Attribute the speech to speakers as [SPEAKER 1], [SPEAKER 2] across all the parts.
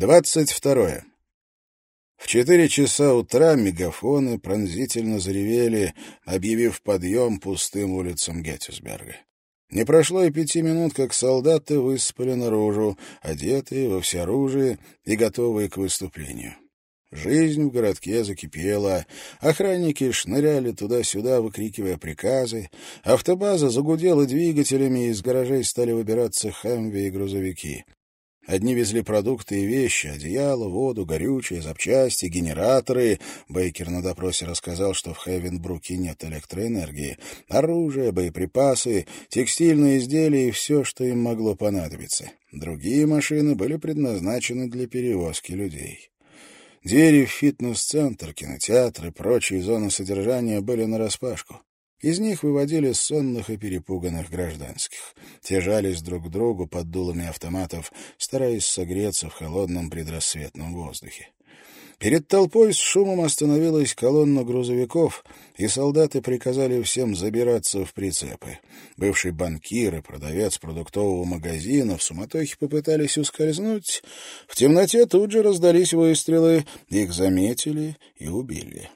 [SPEAKER 1] Двадцать второе. В четыре часа утра мегафоны пронзительно заревели, объявив подъем пустым улицам Геттисберга. Не прошло и пяти минут, как солдаты выспали наружу, одетые во всеоружие и готовые к выступлению. Жизнь в городке закипела, охранники шныряли туда-сюда, выкрикивая приказы, автобаза загудела двигателями, из гаражей стали выбираться хамви и грузовики. Одни везли продукты и вещи, одеяло, воду, горючее, запчасти, генераторы. Бейкер на допросе рассказал, что в Хевенбруке нет электроэнергии. Оружие, боеприпасы, текстильные изделия и все, что им могло понадобиться. Другие машины были предназначены для перевозки людей. Двери в фитнес-центр, кинотеатр и прочие зоны содержания были нараспашку. Из них выводили сонных и перепуганных гражданских. Те жались друг к другу под дулами автоматов, стараясь согреться в холодном предрассветном воздухе. Перед толпой с шумом остановилась колонна грузовиков, и солдаты приказали всем забираться в прицепы. Бывший банкир и продавец продуктового магазина в суматохе попытались ускользнуть. В темноте тут же раздались выстрелы, их заметили и убили.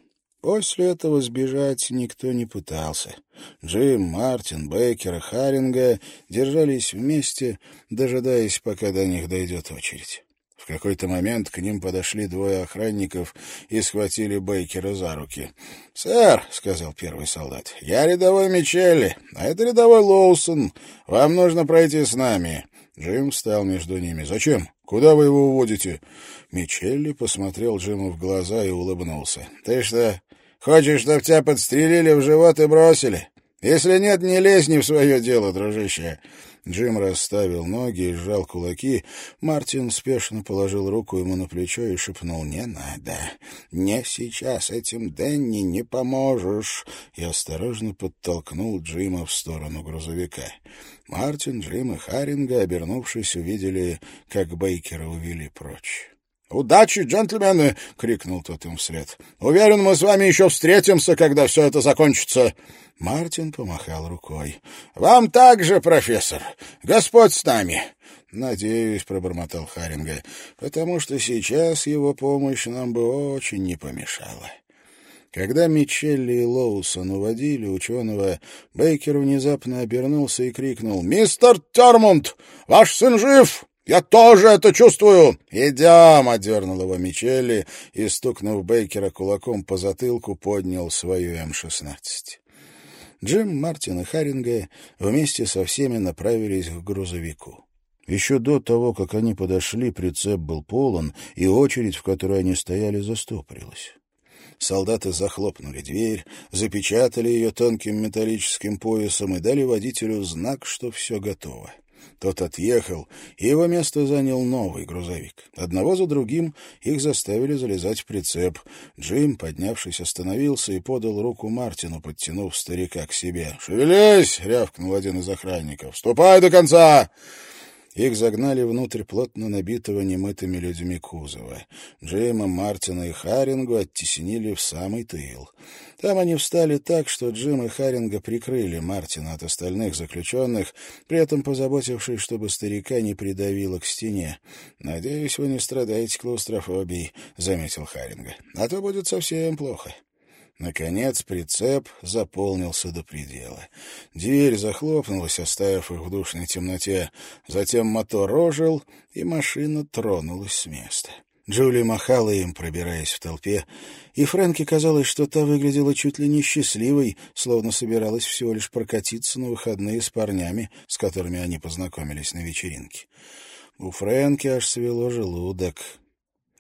[SPEAKER 1] После этого сбежать никто не пытался. Джим, Мартин, Бейкер и Харинга держались вместе, дожидаясь, пока до них дойдет очередь. В какой-то момент к ним подошли двое охранников и схватили Бейкера за руки. «Сэр», — сказал первый солдат, — «я рядовой Мичелли, а это рядовой Лоусон. Вам нужно пройти с нами». Джим встал между ними. «Зачем? Куда вы его уводите?» Мичелли посмотрел Джиму в глаза и улыбнулся. «Ты что, Хочешь, чтоб тебя подстрелили в живот и бросили? Если нет, не лезь не в свое дело, дружище». Джим расставил ноги и сжал кулаки. Мартин спешно положил руку ему на плечо и шепнул «Не надо, не сейчас, этим Дэнни не поможешь». И осторожно подтолкнул Джима в сторону грузовика. Мартин, Джим и Харинга, обернувшись, увидели, как Бейкера увели прочь. «Удачи, джентльмены!» — крикнул тот им вслед. «Уверен, мы с вами еще встретимся, когда все это закончится!» Мартин помахал рукой. «Вам также, профессор! Господь с нами!» «Надеюсь», — пробормотал Харинга, «потому что сейчас его помощь нам бы очень не помешала». Когда Мичелли и Лоусон уводили ученого, Бейкер внезапно обернулся и крикнул «Мистер Термунд, ваш сын жив!» «Я тоже это чувствую!» «Идем!» — одернул его Мичелли и, стукнув Бейкера кулаком по затылку, поднял свою М-16. Джим, Мартин и Харинга вместе со всеми направились к грузовику. Еще до того, как они подошли, прицеп был полон, и очередь, в которой они стояли, застопорилась. Солдаты захлопнули дверь, запечатали ее тонким металлическим поясом и дали водителю знак, что все готово. Тот отъехал, и его место занял новый грузовик. Одного за другим их заставили залезать в прицеп. Джим, поднявшись, остановился и подал руку Мартину, подтянув старика к себе. «Шевелись!» — рявкнул один из охранников. «Ступай до конца!» Их загнали внутрь плотно набитого немытыми людьми кузова. Джейма, Мартина и Харингу оттеснили в самый тыл. Там они встали так, что Джим и Харинга прикрыли Мартина от остальных заключенных, при этом позаботившись, чтобы старика не придавило к стене. «Надеюсь, вы не страдаете клаустрофобией», — заметил Харинга. «А то будет совсем плохо». Наконец прицеп заполнился до предела. Дверь захлопнулась, оставив их в душной темноте. Затем мотор ожил, и машина тронулась с места. Джули махала им, пробираясь в толпе, и Фрэнке казалось, что та выглядела чуть ли не счастливой, словно собиралась всего лишь прокатиться на выходные с парнями, с которыми они познакомились на вечеринке. У Фрэнки аж свело желудок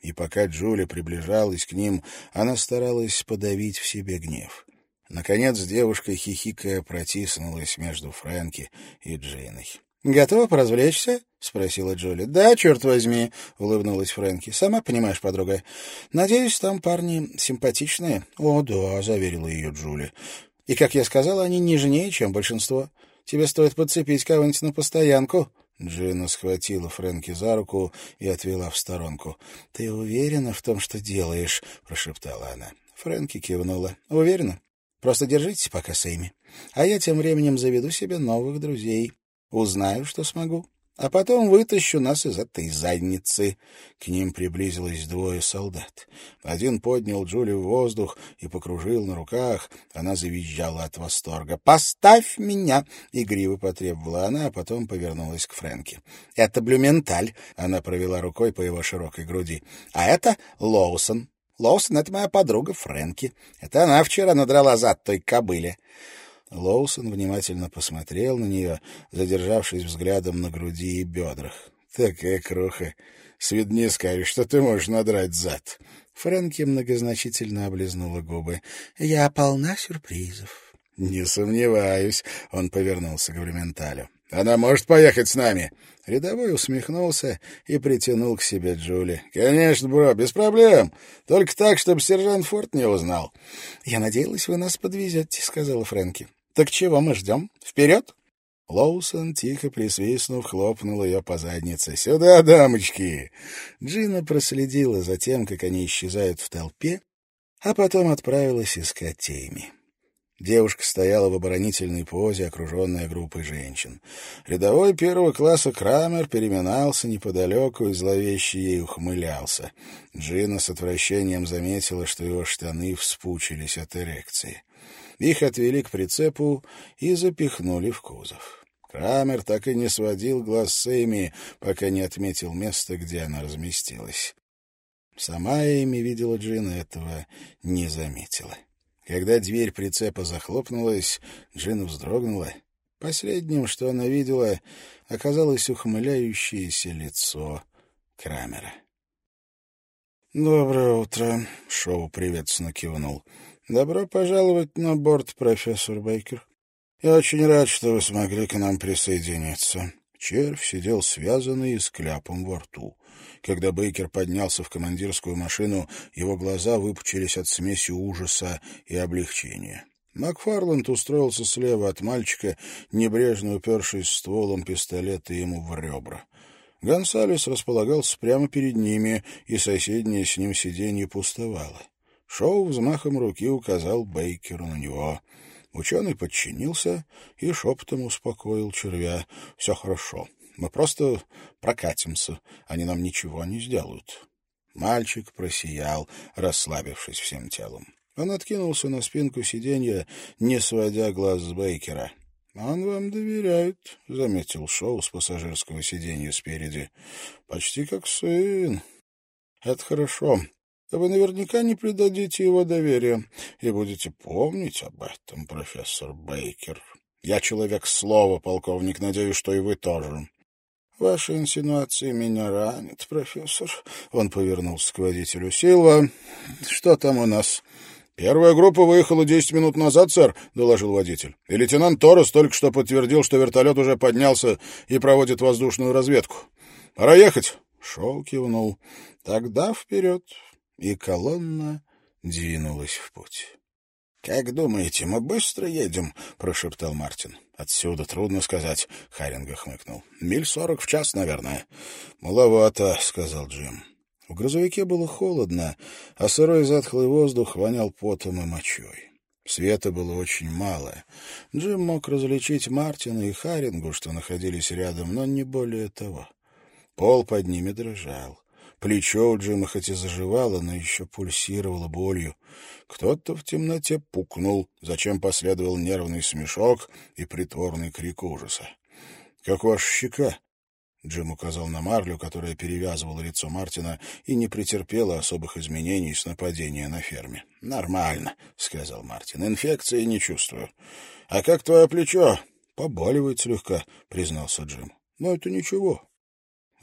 [SPEAKER 1] и пока Джули приближалась к ним, она старалась подавить в себе гнев. Наконец девушка, хихикая, протиснулась между Фрэнки и Джейной. «Готова поразвлечься?» — спросила Джули. «Да, черт возьми», — улыбнулась Фрэнки. «Сама понимаешь, подруга. Надеюсь, там парни симпатичные». «О, да», — заверила ее Джули. «И, как я сказала, они нежнее, чем большинство. Тебе стоит подцепить кого-нибудь на постоянку». Джина схватила Фрэнки за руку и отвела в сторонку. — Ты уверена в том, что делаешь? — прошептала она. Фрэнки кивнула. — Уверена. Просто держитесь пока с Эйми. А я тем временем заведу себе новых друзей. Узнаю, что смогу. А потом вытащу нас из этой задницы». К ним приблизилось двое солдат. Один поднял Джули в воздух и покружил на руках. Она завизжала от восторга. «Поставь меня!» — игриво потребовала она, а потом повернулась к Фрэнке. «Это Блюменталь!» — она провела рукой по его широкой груди. «А это Лоусон. Лоусон — это моя подруга Фрэнки. Это она вчера надрала зад той кобыле». Лоусон внимательно посмотрел на нее, задержавшись взглядом на груди и бедрах. «Такая кроха! С виду скажешь, что ты можешь надрать зад!» Фрэнки многозначительно облизнула губы. «Я полна сюрпризов». «Не сомневаюсь», — он повернулся к Блюменталю. «Она может поехать с нами?» Рядовой усмехнулся и притянул к себе Джули. «Конечно, бро, без проблем. Только так, чтобы сержант Форд не узнал». «Я надеялась, вы нас подвезете», — сказала Фрэнки. Так чего мы ждем? Вперед!» Лоусон, тихо присвистнув, хлопнул ее по заднице. «Сюда, дамочки!» Джина проследила за тем, как они исчезают в толпе, а потом отправилась искать Тейми. Девушка стояла в оборонительной позе, окруженная группой женщин. Рядовой первого класса Крамер переминался неподалеку и зловеще ей ухмылялся. Джина с отвращением заметила, что его штаны вспучились от эрекции. Их отвели к прицепу и запихнули в кузов. Крамер так и не сводил глаз с Эйми, пока не отметил место, где она разместилась. Сама Эйми видела Джина, этого не заметила. Когда дверь прицепа захлопнулась, Джина вздрогнула. Последним, что она видела, оказалось ухмыляющееся лицо Крамера. «Доброе утро», — Шоу приветственно кивнул. Добро пожаловать на борт, профессор Бейкер. Я очень рад, что вы смогли к нам присоединиться. Червь сидел связанный и с кляпом во рту. Когда Бейкер поднялся в командирскую машину, его глаза выпучились от смеси ужаса и облегчения. Макфарланд устроился слева от мальчика, небрежно упершись стволом пистолета ему в ребра. Гонсалес располагался прямо перед ними, и соседнее с ним сиденье пустовало. Шоу взмахом руки указал Бейкеру на него. Ученый подчинился и шепотом успокоил червя. — Все хорошо. Мы просто прокатимся. Они нам ничего не сделают. Мальчик просиял, расслабившись всем телом. Он откинулся на спинку сиденья, не сводя глаз с Бейкера. — Он вам доверяет, — заметил Шоу с пассажирского сиденья спереди. — Почти как сын. — Это хорошо вы наверняка не предадите его доверия и будете помнить об этом, профессор Бейкер. Я человек слова, полковник, надеюсь, что и вы тоже. Ваши инсинуации меня ранят, профессор. Он повернулся к водителю. Силва, что там у нас? «Первая группа выехала десять минут назад, сэр», — доложил водитель. «И лейтенант Торрес только что подтвердил, что вертолет уже поднялся и проводит воздушную разведку. Пора ехать». Шоу кивнул. «Тогда вперед и колонна двинулась в путь. «Как думаете, мы быстро едем?» — прошептал Мартин. «Отсюда трудно сказать», — Харинга хмыкнул. «Миль сорок в час, наверное». «Маловато», — сказал Джим. В грузовике было холодно, а сырой затхлый воздух вонял потом и мочой. Света было очень мало. Джим мог различить Мартина и Харингу, что находились рядом, но не более того. Пол под ними дрожал. Плечо у Джима хоть и заживало, но еще пульсировало болью. Кто-то в темноте пукнул, зачем последовал нервный смешок и притворный крик ужаса. — Как ваша щека? Джим указал на марлю, которая перевязывала лицо Мартина и не претерпела особых изменений с нападения на ферме. — Нормально, — сказал Мартин. — Инфекции не чувствую. — А как твое плечо? — Побаливает слегка, — признался Джим. — Но это ничего.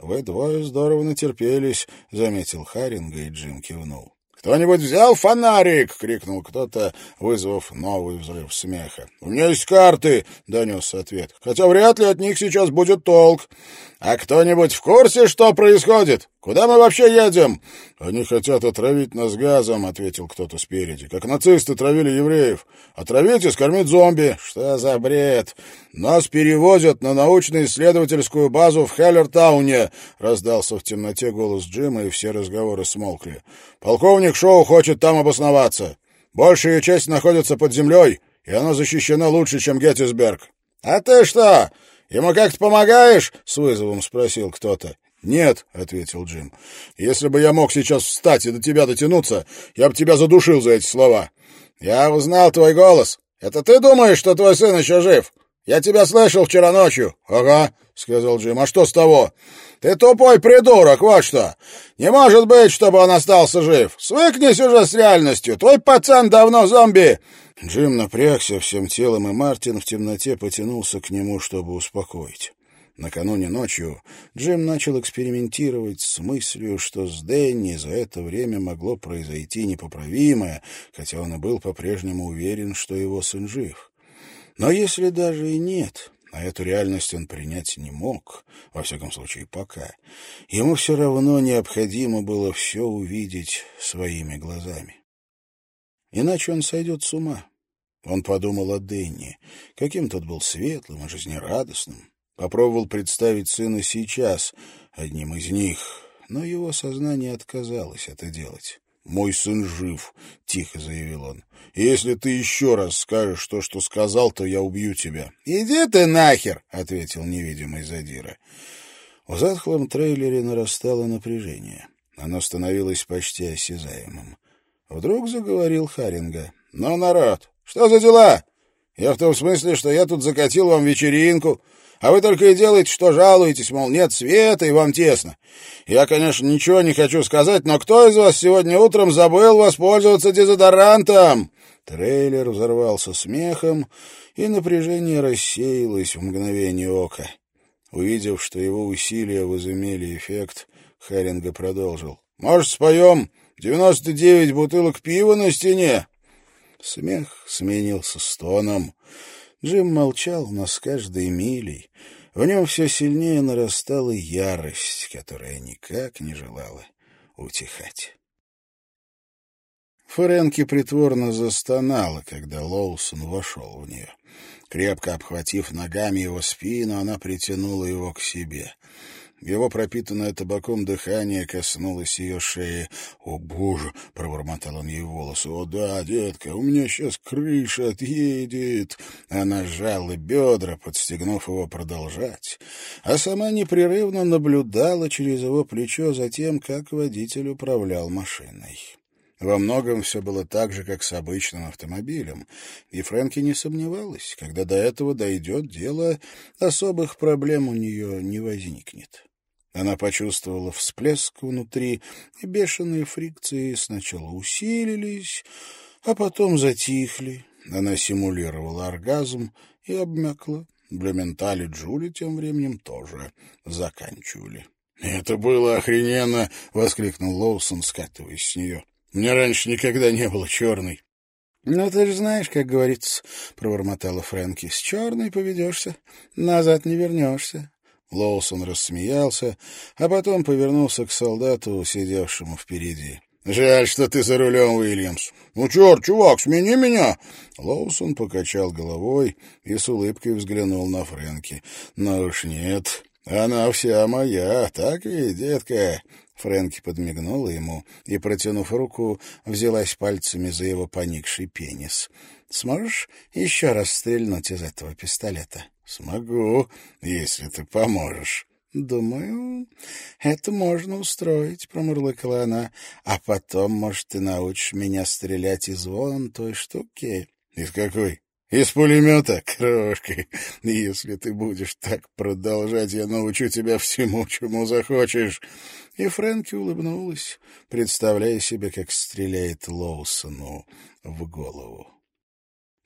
[SPEAKER 1] «Вы двое здорово натерпелись», — заметил Харинга, и Джим кивнул. «Кто-нибудь взял фонарик?» — крикнул кто-то, вызвав новый взрыв смеха. «У меня есть карты!» — донесся ответ. «Хотя вряд ли от них сейчас будет толк. А кто-нибудь в курсе, что происходит? Куда мы вообще едем?» «Они хотят отравить нас газом», — ответил кто-то спереди. «Как нацисты травили евреев. Отравить и скормить зомби. Что за бред? Нас перевозят на научно-исследовательскую базу в Хеллертауне», — раздался в темноте голос Джима, и все разговоры смолкли. «Полковник Шоу хочет там обосноваться. Большая часть находится под землей, и она защищена лучше, чем Геттисберг». «А ты что?» Ему как-то помогаешь?» — с вызовом спросил кто-то. «Нет», — ответил Джим. «Если бы я мог сейчас встать и до тебя дотянуться, я бы тебя задушил за эти слова». «Я узнал твой голос. Это ты думаешь, что твой сын еще жив? Я тебя слышал вчера ночью». «Ага», — сказал Джим. «А что с того?» «Ты тупой придурок, вот что! Не может быть, чтобы он остался жив! Свыкнись уже с реальностью! Твой пацан давно зомби!»
[SPEAKER 2] Джим напрягся всем телом, и Мартин в темноте потянулся к нему, чтобы успокоить. Накануне ночью Джим начал экспериментировать с мыслью, что с Дэнни за это время могло произойти непоправимое, хотя он и был по-прежнему уверен, что его сын жив. Но если даже и нет, а эту реальность он принять не мог, во всяком случае пока, ему все равно необходимо было все увидеть своими глазами. Иначе он сойдет с ума. Он подумал о Дэнни, каким тот был светлым и жизнерадостным. Попробовал представить сына сейчас, одним из них, но его сознание отказалось это делать. «Мой сын жив», — тихо заявил он. «Если ты еще раз скажешь то, что сказал, то я убью тебя».
[SPEAKER 1] «Иди ты нахер», — ответил
[SPEAKER 2] невидимый задира. В затхлом трейлере нарастало напряжение. Оно становилось почти осязаемым. Вдруг заговорил Харинга.
[SPEAKER 1] «Ну, народ, что за дела? Я в том смысле, что я тут закатил вам вечеринку, а вы только и делаете, что жалуетесь, мол, нет света и вам тесно. Я, конечно, ничего не хочу сказать, но кто из вас сегодня утром забыл воспользоваться дезодорантом?»
[SPEAKER 2] Трейлер взорвался смехом, и напряжение рассеялось в мгновение ока. Увидев, что его усилия возымели эффект, Харинга продолжил.
[SPEAKER 1] «Может, споем девяносто девять бутылок пива на стене?»
[SPEAKER 2] Смех сменился стоном. Джим молчал, но с каждой милей в нем все сильнее нарастала ярость, которая никак не желала утихать. Фрэнки притворно застонала, когда Лоусон вошел в нее. Крепко обхватив ногами его спину, она притянула его к себе — его пропитанное табаком дыхание коснулось ее шеи. «О, Боже!» — пробормотал он ей волосы. «О, да, детка, у меня сейчас крыша отъедет!» Она сжала бедра, подстегнув его продолжать, а сама непрерывно наблюдала через его плечо за тем, как водитель управлял машиной. Во многом все было так же, как с обычным автомобилем, и Фрэнки не сомневалась, когда до этого дойдет дело, особых проблем у нее не возникнет. Она почувствовала всплеск внутри, и бешеные фрикции сначала усилились, а потом затихли. Она симулировала оргазм и обмякла. Блюменталь Джули тем временем тоже заканчивали.
[SPEAKER 1] «Это было охрененно!» — воскликнул Лоусон, скатываясь с нее. «Мне раньше никогда не было черной».
[SPEAKER 2] «Ну, ты же знаешь, как говорится», — пробормотала Фрэнки, — «с черной поведешься, назад не вернешься». Лоусон рассмеялся, а потом повернулся к солдату, сидевшему впереди.
[SPEAKER 1] «Жаль, что ты за рулем, Уильямс. Ну, черт, чувак, смени меня!»
[SPEAKER 2] Лоусон покачал головой и с улыбкой взглянул на Фрэнки. «Ну уж нет, она вся моя, так ведь, детка?» Фрэнки подмигнула ему и, протянув руку, взялась пальцами за его поникший пенис. «Сможешь еще раз стрельнуть из этого пистолета?»
[SPEAKER 1] «Смогу, если ты поможешь».
[SPEAKER 2] «Думаю, это можно устроить», — промурлыкала она. «А потом, может, ты научишь меня стрелять из вон той штуки».
[SPEAKER 1] «Из какой?» «Из пулемета, крошка. Если ты будешь так продолжать, я научу тебя всему, чему захочешь».
[SPEAKER 2] И Фрэнки улыбнулась, представляя себе, как стреляет Лоусону в голову.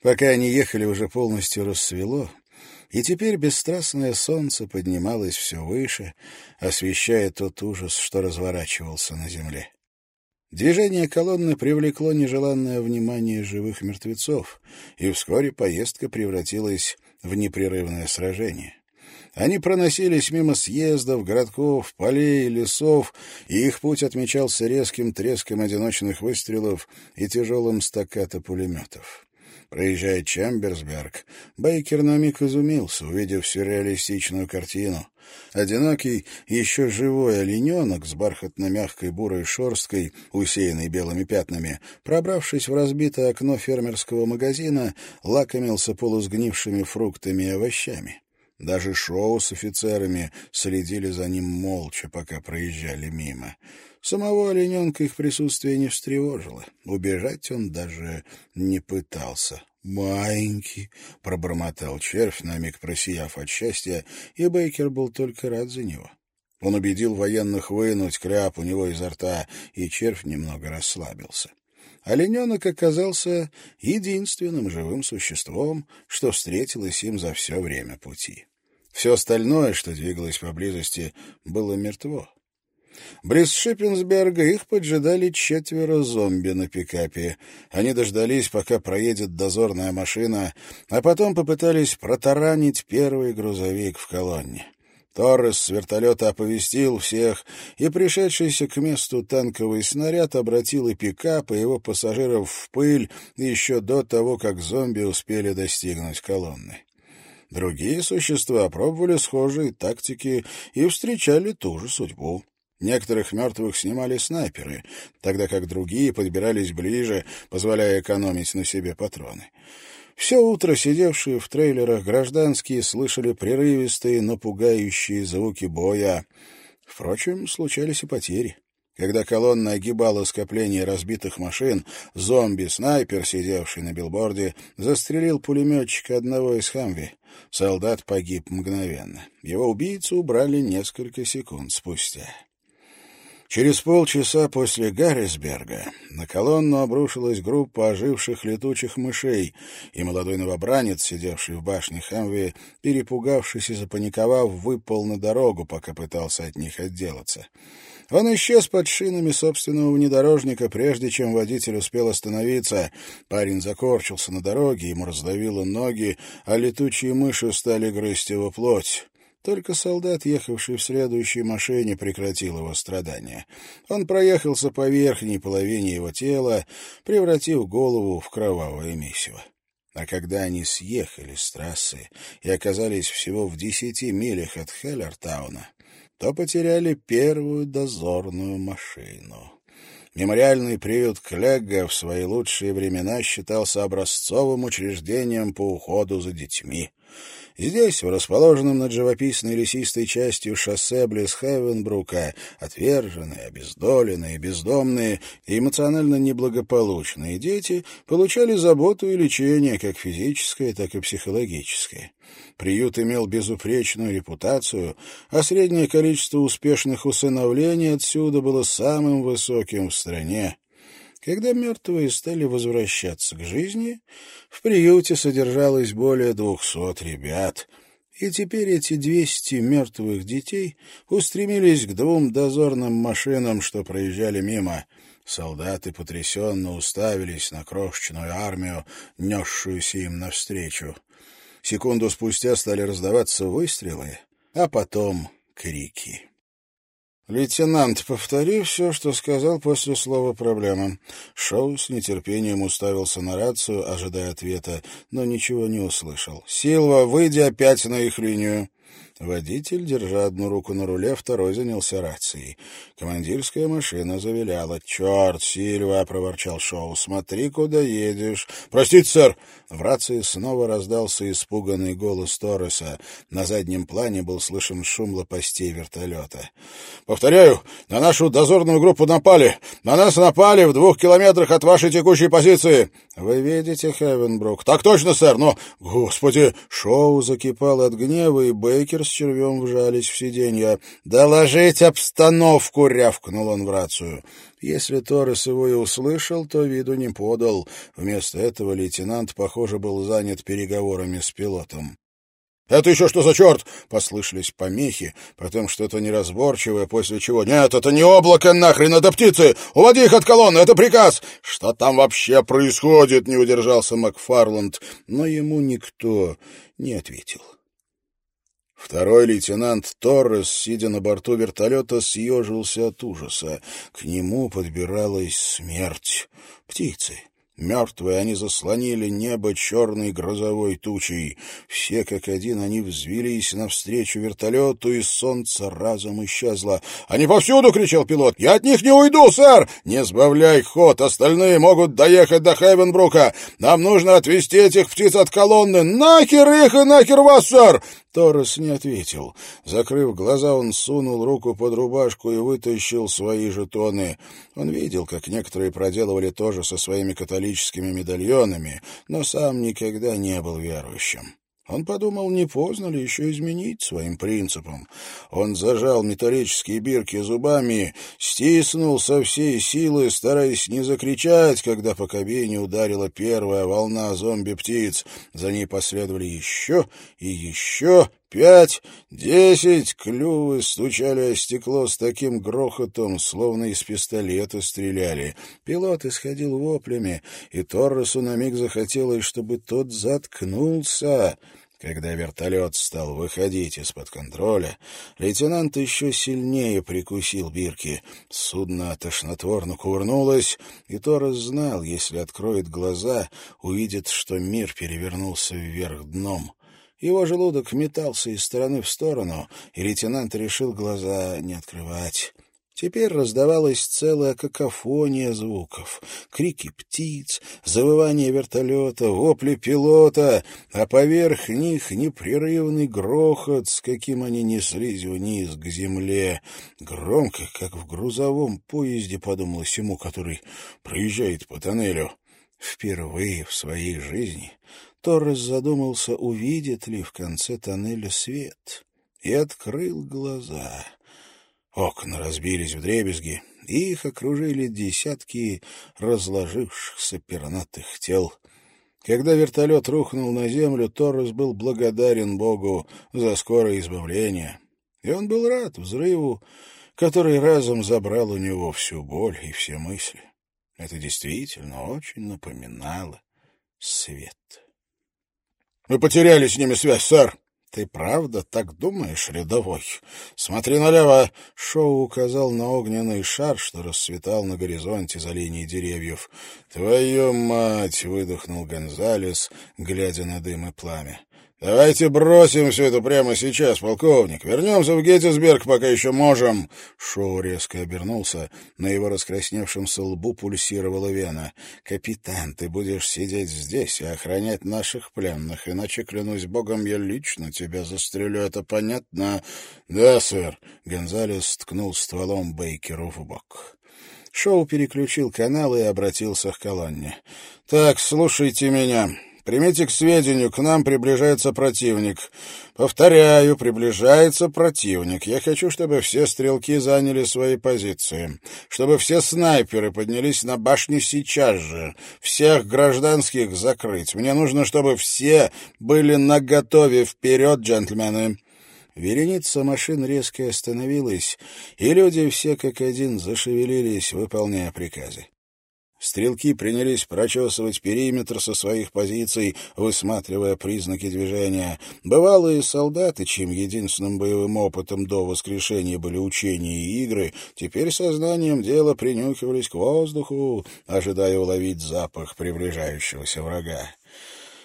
[SPEAKER 2] Пока они ехали, уже полностью рассвело, и теперь бесстрастное солнце поднималось все выше, освещая тот ужас, что разворачивался на земле. Движение колонны привлекло нежеланное внимание живых мертвецов, и вскоре поездка превратилась в непрерывное сражение. Они проносились мимо съездов, городков, полей, лесов, и их путь отмечался резким треском одиночных выстрелов и тяжелым стаккато пулеметов. Проезжая Чемберсберг, Бейкер на миг изумился, увидев сюрреалистичную картину. Одинокий, еще живой олененок с бархатно-мягкой бурой шерсткой, усеянной белыми пятнами, пробравшись в разбитое окно фермерского магазина, лакомился полусгнившими фруктами и овощами. Даже шоу с офицерами следили за ним молча, пока проезжали мимо. Самого олененка их присутствие не встревожило. Убежать он даже не пытался. «Маленький», — пробормотал червь, на миг просияв от счастья, и Бейкер был только рад за него. Он убедил военных вынуть кляп у него изо рта, и червь немного расслабился. Олененок оказался единственным живым существом, что встретилось им за все время пути. Все остальное, что двигалось поблизости, было мертво. Близ Шиппенсберга их поджидали четверо зомби на пикапе. Они дождались, пока проедет дозорная машина, а потом попытались протаранить первый грузовик в колонне. Торрес с вертолета оповестил всех, и пришедшийся к месту танковый снаряд обратил и пикап, и его пассажиров в пыль еще до того, как зомби успели достигнуть колонны. Другие существа пробовали схожие тактики и встречали ту же судьбу. Некоторых мертвых снимали снайперы, тогда как другие подбирались ближе, позволяя экономить на себе патроны. Все утро сидевшие в трейлерах гражданские слышали прерывистые, напугающие звуки боя. Впрочем, случались и потери. Когда колонна огибала скопление разбитых машин, зомби-снайпер, сидевший на билборде, застрелил пулеметчика одного из «Хамви». Солдат погиб мгновенно. Его убийцу убрали несколько секунд спустя. Через полчаса после Гаррисберга на колонну обрушилась группа оживших летучих мышей, и молодой новобранец, сидевший в башне Хамви, перепугавшись и запаниковав, выпал на дорогу, пока пытался от них отделаться. Он исчез под шинами собственного внедорожника, прежде чем водитель успел остановиться. Парень закорчился на дороге, ему раздавило ноги, а летучие мыши стали грызть его плоть. Только солдат, ехавший в следующей машине, прекратил его страдания. Он проехался по верхней половине его тела, превратив голову в кровавое месиво. А когда они съехали с трассы и оказались всего в десяти милях от Хеллертауна, то потеряли первую дозорную машину. Мемориальный приют Клегга в свои лучшие времена считался образцовым учреждением по уходу за детьми. Здесь, в расположенном над живописной лесистой частью шоссе близ Хевенбрука, отверженные, обездоленные, бездомные и эмоционально неблагополучные дети получали заботу и лечение, как физическое, так и психологическое. Приют имел безупречную репутацию, а среднее количество успешных усыновлений отсюда было самым высоким в стране. Когда мертвые стали возвращаться к жизни, в приюте содержалось более двухсот ребят, и теперь эти двести мертвых детей устремились к двум дозорным машинам, что проезжали мимо. Солдаты потрясенно уставились на крошечную армию, несшуюся им навстречу. Секунду спустя стали раздаваться выстрелы, а потом крики. «Лейтенант, повтори все, что сказал после слова «проблема». Шоу с нетерпением уставился на рацию, ожидая ответа, но ничего не услышал. «Силва, выйди опять на их линию». Водитель, держа одну руку на руле, второй занялся рацией. Командирская машина завиляла. «Черт, Сильва!» — проворчал Шоу. «Смотри, куда едешь!» «Простите, сэр!» В рации снова раздался испуганный голос Торреса. На заднем плане был слышен шум лопастей вертолета. «Повторяю, на нашу дозорную группу напали! На нас напали в двух километрах от вашей текущей позиции!» «Вы видите, Хевенбрук?» «Так точно, сэр, но...» «Господи!» Шоу закипал от гнева, и Бейкер с червем вжались в сиденье. «Доложить обстановку!» — рявкнул он в рацию. Если Торрес его и услышал, то виду не подал. Вместо этого лейтенант, похоже, был занят переговорами с пилотом. «Это еще что за черт?» — послышались помехи, потом что-то неразборчивое, после чего «Нет, это не облако нахрен, это птицы! Уводи их от колонны, это приказ!» «Что там вообще происходит?» — не удержался Макфарланд, но ему никто не ответил. Второй лейтенант Торрес, сидя на борту вертолета, съежился от ужаса. К нему подбиралась смерть. Птицы. Мертвые они заслонили небо черной грозовой тучей. Все как один они взвелись навстречу вертолету, и солнце разом исчезло. «Они повсюду!» — кричал пилот. «Я от них не уйду, сэр! Не сбавляй ход, остальные могут доехать до Хевенбрука. Нам нужно отвезти этих птиц от колонны. Нахер их и нахер вас, сэр!
[SPEAKER 1] Торрес не ответил. Закрыв глаза, он сунул руку под рубашку и вытащил свои жетоны. Он видел, как некоторые проделывали то же со своими католическими медальонами, но сам никогда не был верующим. Он подумал, не поздно ли еще изменить своим принципам. Он зажал металлические бирки зубами, стиснул со всей силы, стараясь не закричать, когда по кабине ударила первая волна зомби-птиц. За ней последовали еще и еще, Пять, десять клювы стучали о стекло с таким грохотом, словно из пистолета стреляли. Пилот исходил воплями, и Торресу на миг захотелось, чтобы тот заткнулся. Когда вертолет стал выходить из-под контроля, лейтенант еще сильнее прикусил бирки. Судно тошнотворно кувырнулось, и Торрес знал, если откроет глаза, увидит, что мир перевернулся вверх дном. Его желудок метался из стороны в сторону, и лейтенант решил глаза не открывать. Теперь раздавалась целая какофония звуков. Крики птиц, завывание вертолета, вопли пилота, а поверх них непрерывный грохот, с каким они неслись вниз к земле. Громко, как в грузовом поезде, подумалось ему, который проезжает по тоннелю. Впервые в своей жизни Торрес задумался, увидит ли в конце тоннеля свет, и открыл глаза. Окна разбились в дребезги, и их окружили десятки разложившихся пернатых тел. Когда вертолет рухнул на землю, Торрес был благодарен Богу за скорое избавление. И он был рад взрыву, который разом забрал у него всю боль и все мысли. Это действительно очень напоминало свет. Мы потеряли с ними связь, сэр. Ты правда так думаешь, рядовой? Смотри налево. Шоу указал на огненный шар, что расцветал на горизонте за линией деревьев. Твою мать! выдохнул Гонзалес, глядя на дым и пламя. «Давайте бросим все это прямо сейчас, полковник. Вернемся в Геттисберг, пока еще можем». Шоу резко обернулся. На его раскрасневшемся лбу пульсировала вена. «Капитан, ты будешь сидеть здесь и охранять наших пленных, иначе, клянусь богом, я лично тебя застрелю. Это понятно?» «Да, сэр». Гонзалес ткнул стволом Бейкеру в бок. Шоу переключил канал и обратился к колонне. «Так, слушайте меня. Примите к сведению, к нам приближается противник. Повторяю, приближается противник. Я хочу, чтобы все стрелки заняли свои позиции, чтобы все снайперы поднялись на башню сейчас же, всех гражданских закрыть. Мне нужно, чтобы все были наготове. Вперед, джентльмены!» Вереница машин резко остановилась, и люди все как один зашевелились, выполняя приказы. Стрелки принялись прочесывать периметр со своих позиций, высматривая признаки движения. Бывалые солдаты, чьим единственным боевым опытом до воскрешения были учения и игры, теперь сознанием дела принюхивались к воздуху, ожидая уловить запах приближающегося врага.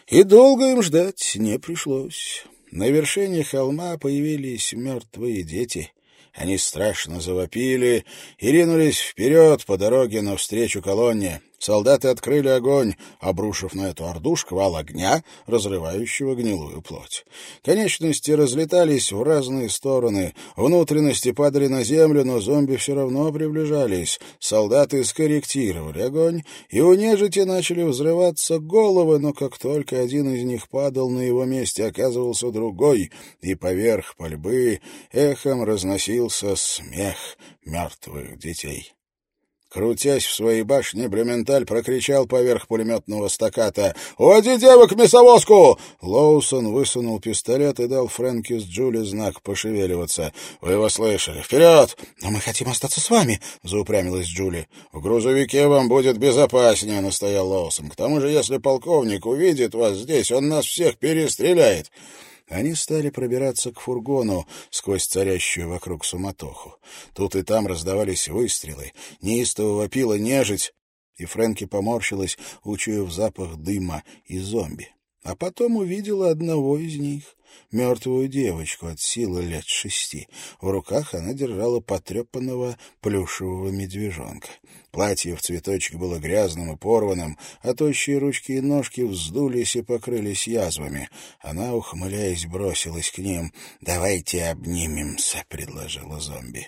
[SPEAKER 1] И долго им ждать не пришлось. На вершине холма появились мертвые дети — они страшно завопили и ринулись вперед по дороге навстречу колонне. Солдаты открыли огонь, обрушив на эту орду шквал огня, разрывающего гнилую плоть. Конечности разлетались в разные стороны, внутренности падали на землю, но зомби все равно приближались. Солдаты скорректировали огонь, и у нежити начали взрываться головы, но как только один из них падал, на его месте оказывался другой, и поверх пальбы эхом разносился смех мертвых детей. Крутясь в своей башне, Блюменталь прокричал поверх пулеметного стаката «Уводи девок в мясовозку!» Лоусон высунул пистолет и дал Фрэнки с Джули знак пошевеливаться. «Вы его слышали! Вперед!» «Но мы хотим остаться с вами!» — заупрямилась Джули. «В грузовике вам будет безопаснее!» — настоял Лоусон. «К тому же, если полковник увидит вас здесь, он нас всех перестреляет!» Они стали пробираться к фургону сквозь царящую вокруг суматоху. Тут и там раздавались выстрелы, неистово вопила нежить, и Фрэнки поморщилась, учуяв запах дыма и зомби.
[SPEAKER 2] а потом увидела одного из них, мертвую девочку от силы лет шести. В руках она держала потрепанного плюшевого медвежонка. Платье в цветочек было грязным и порванным, а тощие ручки и ножки вздулись и покрылись язвами. Она, ухмыляясь, бросилась к ним. «Давайте обнимемся», — предложила зомби.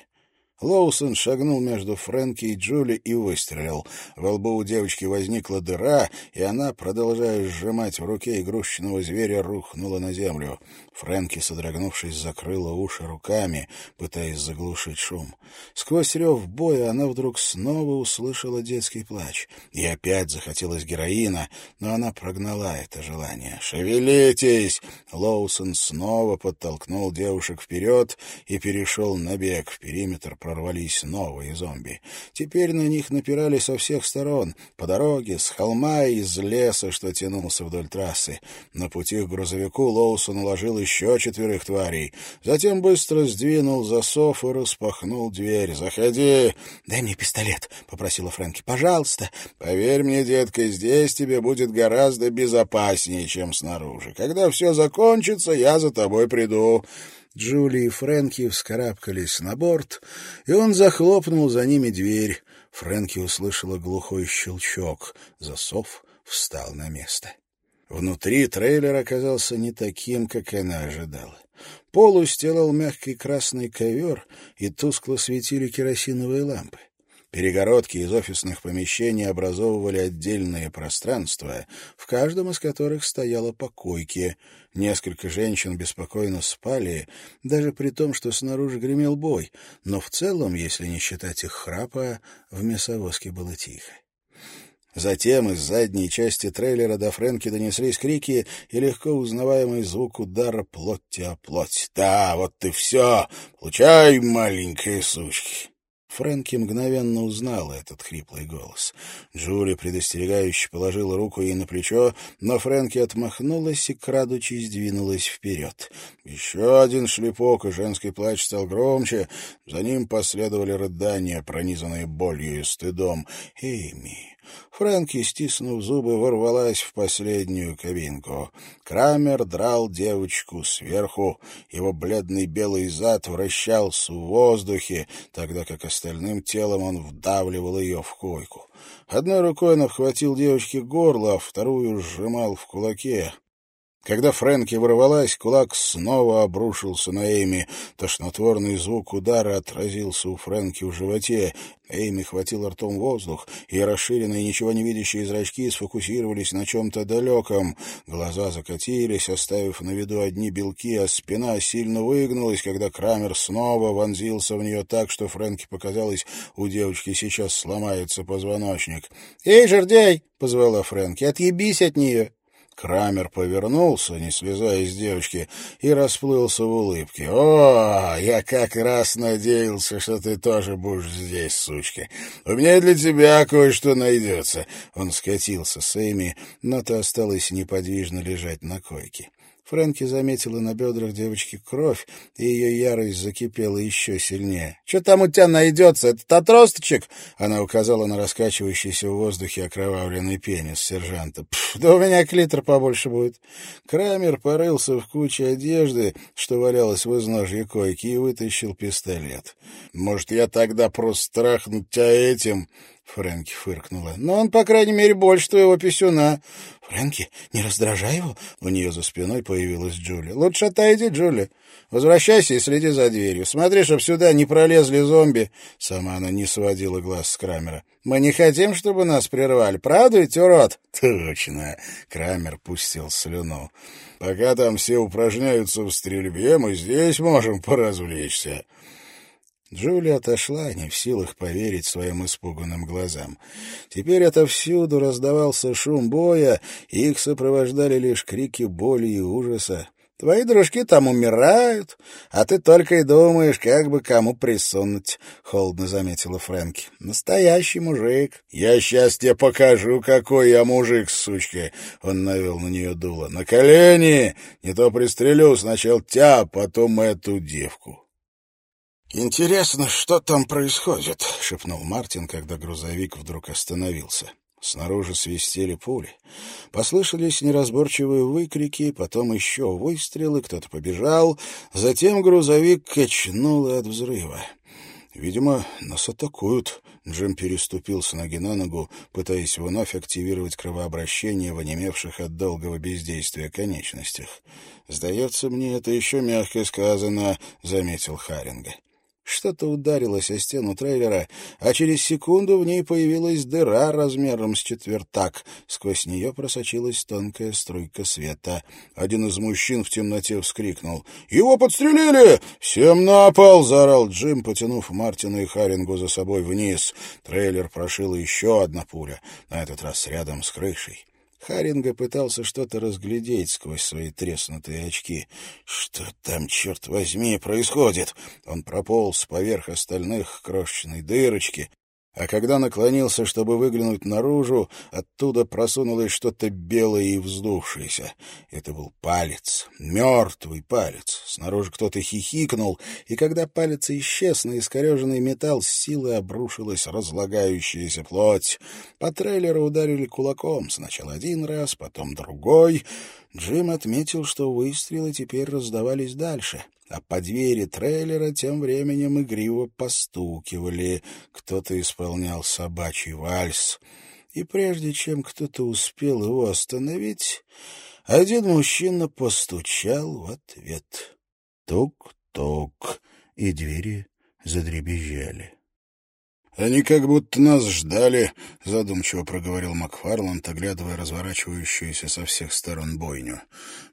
[SPEAKER 2] Лоусон шагнул между Фрэнки и Джули и выстрелил. Во лбу у девочки возникла дыра, и она, продолжая сжимать в руке игрушечного зверя, рухнула на землю. Фрэнки, содрогнувшись, закрыла уши руками, пытаясь заглушить шум. Сквозь рев боя она вдруг снова услышала детский плач. И опять захотелось героина, но она прогнала это желание. «Шевелитесь!» Лоусон снова подтолкнул девушек вперед и перешел на бег. В периметр прорвались новые зомби. Теперь на них напирали со всех сторон, по дороге, с холма и из леса, что тянулся вдоль трассы. На пути к грузовику Лоусон уложил еще четверых тварей. Затем быстро сдвинул засов и распахнул дверь. «Заходи!» «Дай мне пистолет», — попросила Фрэнки. «Пожалуйста». «Поверь мне, детка, здесь тебе будет гораздо безопаснее, чем снаружи. Когда все закончится, я за тобой приду». Джули и Фрэнки вскарабкались на борт, и он захлопнул за ними дверь. Фрэнки услышала глухой щелчок. Засов встал на место. Внутри трейлер оказался не таким, как она ожидала. Пол устилал мягкий красный ковер, и тускло светили керосиновые лампы. Перегородки из офисных помещений образовывали отдельные пространства, в каждом из которых стояла по койке. Несколько женщин беспокойно спали, даже при том, что снаружи гремел бой, но в целом, если не считать их храпа, в мясовозке было тихо. Затем из задней части трейлера до Фрэнки донеслись крики и легко узнаваемый звук удара плоть о плоть. «Да, вот ты все! Получай, маленькая сучки!» Фрэнки мгновенно узнала этот хриплый голос. Джули предостерегающе положила руку ей на плечо, но Фрэнки отмахнулась и, крадучись, двинулась вперед. Еще один шлепок, и женский плач стал громче. За ним последовали рыдания, пронизанные болью и стыдом. «Эйми!» Фрэнки, стиснув зубы, ворвалась в последнюю кабинку. Крамер драл девочку сверху. Его бледный белый зад вращался в воздухе, тогда как остальным телом он вдавливал ее в койку. Одной рукой он обхватил девочке горло, а вторую сжимал в кулаке. Когда Фрэнки ворвалась, кулак снова обрушился на Эйми. Тошнотворный звук удара отразился у Фрэнки в животе. Эйми хватила ртом воздух, и расширенные, ничего не видящие зрачки сфокусировались на чем-то далеком. Глаза закатились, оставив на виду одни белки, а спина сильно выгнулась, когда Крамер снова вонзился в нее так, что Фрэнки показалось, у девочки сейчас сломается позвоночник. «Эй, жердяй!» — позвала Фрэнки. «Отъебись от нее!» Крамер повернулся, не слезая с девочки, и расплылся в улыбке. «О, я как раз надеялся, что ты тоже будешь здесь, сучка. У меня для тебя кое-что найдется». Он скатился с Эми, но та осталась неподвижно лежать на койке. Фрэнки заметила на бедрах девочки кровь, и ее ярость закипела еще сильнее. — Что там у тебя найдется? Этот отросточек? Она указала на раскачивающийся в воздухе окровавленный пенис сержанта. — Да у меня клитор побольше будет. Крамер порылся в куче одежды, что валялось в изножье койки, и вытащил пистолет. — Может, я тогда просто страхну тебя этим? Фрэнки фыркнула. «Но он, по крайней мере, больше твоего писюна». «Фрэнки, не раздражай его». У нее за спиной появилась Джули. «Лучше отойди, Джули. Возвращайся и следи за дверью. Смотри, чтоб сюда не пролезли зомби». Сама она не сводила глаз с Крамера. «Мы не хотим, чтобы нас прервали. Правда ведь, урод?» «Точно». Крамер пустил слюну. «Пока там все упражняются в стрельбе, мы здесь можем поразвлечься». Джулия отошла, не в силах поверить своим испуганным глазам. Теперь отовсюду раздавался шум боя, и их сопровождали лишь крики боли и ужаса. Твои дружки там умирают, а ты только и думаешь, как бы кому присунуть, — холодно заметила Фрэнки. — Настоящий мужик. — Я сейчас тебе покажу, какой я мужик, сучка! — он навел на нее дуло. — На колени! Не то пристрелю сначала тебя, а потом эту девку. «Интересно, что там происходит?» — шепнул Мартин, когда грузовик вдруг остановился.
[SPEAKER 1] Снаружи свистели пули. Послышались неразборчивые выкрики, потом еще выстрелы, кто-то побежал, затем грузовик качнуло от взрыва. «Видимо, нас атакуют», — Джим переступил с ноги на ногу, пытаясь вновь активировать кровообращение в онемевших от долгого бездействия конечностях. «Сдается мне, это еще мягко сказано», — заметил Харинга. Что-то ударилось о стену трейлера, а через секунду в ней появилась дыра размером с четвертак. Сквозь нее просочилась тонкая струйка света. Один из мужчин в темноте вскрикнул. «Его подстрелили! Всем на пол!» — заорал Джим, потянув Мартина и Харингу за собой вниз. Трейлер прошила еще одна пуля, на этот раз рядом с крышей. Харинга пытался что-то разглядеть сквозь свои треснутые очки. Что там, черт возьми, происходит? Он прополз поверх остальных крошечной дырочки, а когда наклонился, чтобы выглянуть наружу, оттуда просунулось что-то белое и вздувшееся. Это был палец, мертвый палец. Снаружи кто-то хихикнул, и когда палец исчез, на искореженный металл с силой обрушилась разлагающаяся плоть. По трейлеру ударили кулаком, сначала один раз, потом другой. Джим отметил, что выстрелы теперь раздавались дальше а по двери трейлера тем временем игриво постукивали. Кто-то исполнял собачий вальс. И прежде чем кто-то успел его остановить, один мужчина постучал в ответ. Тук-тук, и двери задребезжали. «Они как будто нас ждали», — задумчиво проговорил Макфарланд, оглядывая разворачивающуюся со всех сторон бойню.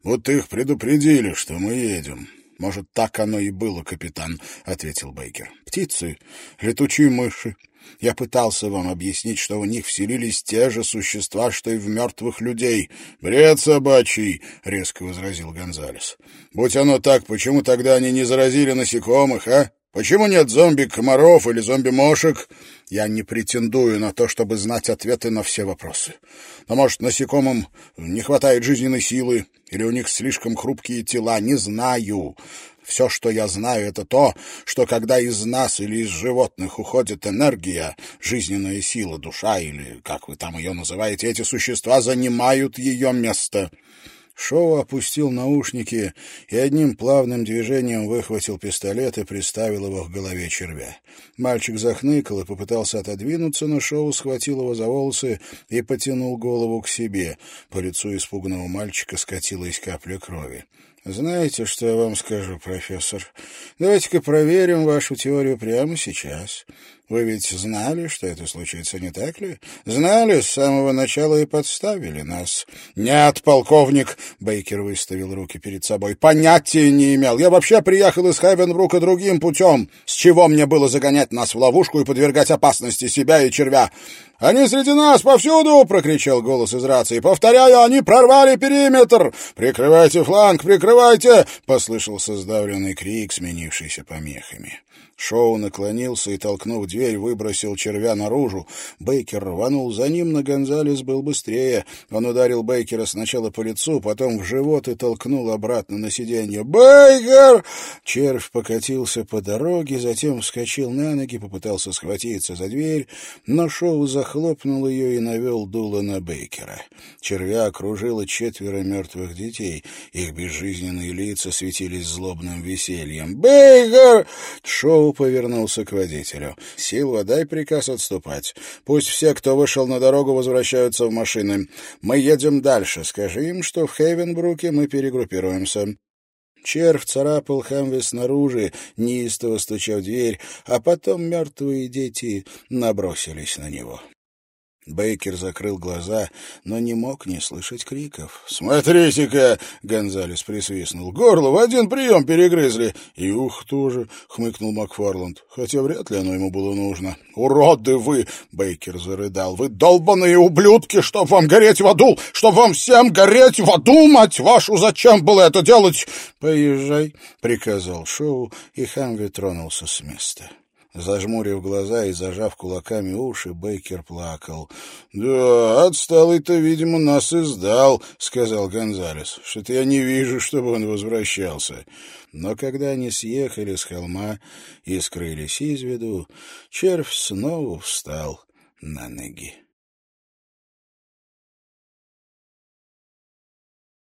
[SPEAKER 1] «Будто их предупредили, что мы едем. «Может, так оно и было, капитан», — ответил Бейкер. «Птицы, летучие мыши. Я пытался вам объяснить, что в них вселились те же существа, что и в мертвых людей. Бред собачий», — резко возразил Гонзалес. «Будь оно так, почему тогда они не заразили насекомых, а? Почему нет зомби-комаров или зомби-мошек? Я не претендую на то, чтобы знать ответы на все вопросы. Но, может, насекомым не хватает жизненной силы, или у них слишком хрупкие тела, не знаю. Все, что я знаю, это то, что когда из нас или из животных уходит энергия, жизненная сила, душа, или как вы там ее называете, эти существа занимают ее место». Шоу опустил наушники и одним плавным движением выхватил пистолет и приставил его к голове червя. Мальчик захныкал и попытался отодвинуться, но Шоу схватил его за волосы и потянул голову к себе. По лицу испуганного мальчика скатилась капля крови. «Знаете, что я вам скажу, профессор? Давайте-ка проверим вашу теорию прямо сейчас. Вы ведь знали, что это случится, не так ли? Знали, с самого начала и подставили нас. Нет, полковник, Бейкер выставил руки перед собой. Понятия не имел. Я вообще приехал из Хевенбрука другим путем. С чего мне было загонять нас в ловушку и подвергать опасности себя и червя? «Они среди нас повсюду!» — прокричал голос из рации. «Повторяю, они прорвали периметр! Прикрывайте фланг, прикрывайте!» — послышался сдавленный крик, сменившийся помехами. Шоу наклонился и, толкнув дверь, выбросил червя наружу. Бейкер рванул за ним, но Гонзалес был быстрее. Он ударил Бейкера сначала по лицу, потом в живот и толкнул обратно на сиденье. «Бейкер!» Червь покатился по дороге, затем вскочил на ноги, попытался схватиться за дверь, но Шоу захлопнул ее и навел дуло на Бейкера. Червя окружило четверо мертвых детей. Их безжизненные лица светились злобным весельем. «Бейкер!» Шоу повернулся к водителю. «Силва, дай приказ отступать. Пусть все, кто вышел на дорогу, возвращаются в машины. Мы едем дальше. Скажи им, что в Хейвенбруке мы перегруппируемся». Червь царапал Хэмви снаружи, неистово стуча в дверь, а потом мертвые дети набросились на него. Бейкер закрыл глаза, но не мог не слышать криков. «Смотрите-ка!» — Гонзалес присвистнул. «Горло в один прием перегрызли!» «И ух тоже!» — хмыкнул Макфарланд. «Хотя вряд ли оно ему было нужно». «Уроды вы!» — Бейкер зарыдал. «Вы долбаные ублюдки! Чтоб вам гореть в аду! Чтоб вам всем гореть в аду, мать вашу! Зачем было это делать?» «Поезжай!» — приказал Шоу, и Хамви тронулся с места. Зажмурив глаза и зажав кулаками уши, Бейкер плакал. — Да, отсталый-то, видимо, нас и сдал, — сказал Гонзалес. — Что-то я не вижу, чтобы он возвращался. Но когда они съехали с холма и скрылись из виду, червь снова встал на ноги.